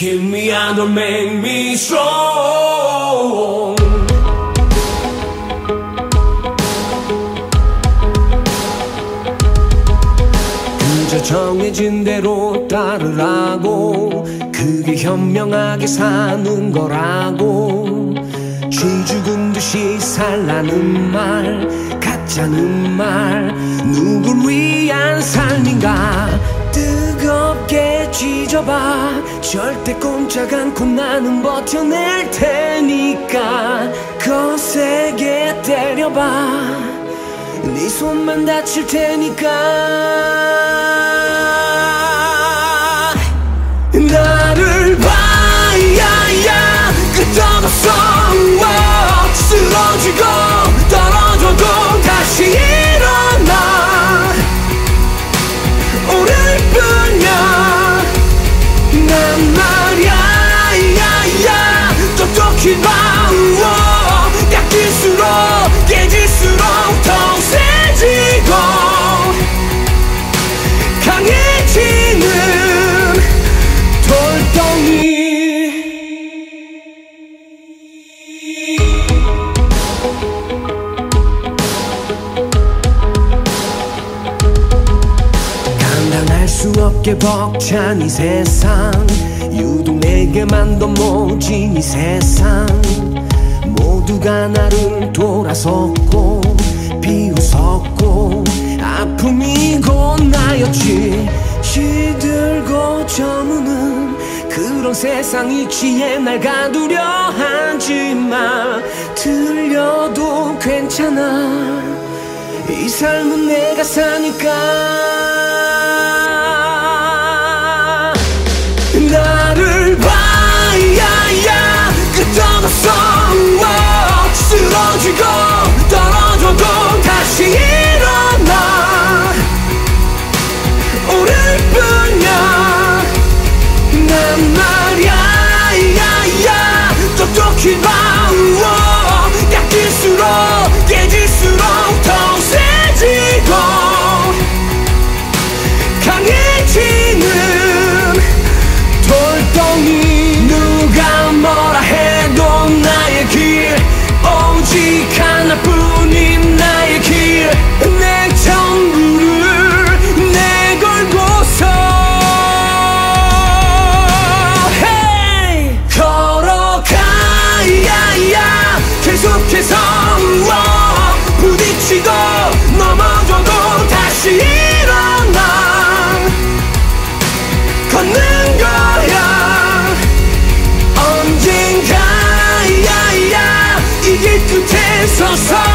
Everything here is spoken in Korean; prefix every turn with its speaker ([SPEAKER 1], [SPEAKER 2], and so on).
[SPEAKER 1] Kill me and don't make me strong. 그저 정해진 대로 따르라고 그게 현명하게 사는 거라고. 쥐 죽은 듯이 살라는 말 가짜는 말 누굴 위한 삶인가 쥐져봐. 절대 꼼짝 않고 나는 버텨낼 테니까. 거세게 때려봐. 네 손만 다칠 테니까 수 없게 벅찬 이 세상. 유독 내게만 더 모진 이 세상. 모두가 나를 돌아섰고 비웃었고 아픔이고 나였지. 시들고 저무는 그런 세상 이치에 날 가두려 하지마 들려도 괜찮아. 이 삶은 내가 사니까 계속해서 워 부딪히고 넘어져도 다시 일어나. 걷는 거야. 언젠가 야야 이길 끝에 서서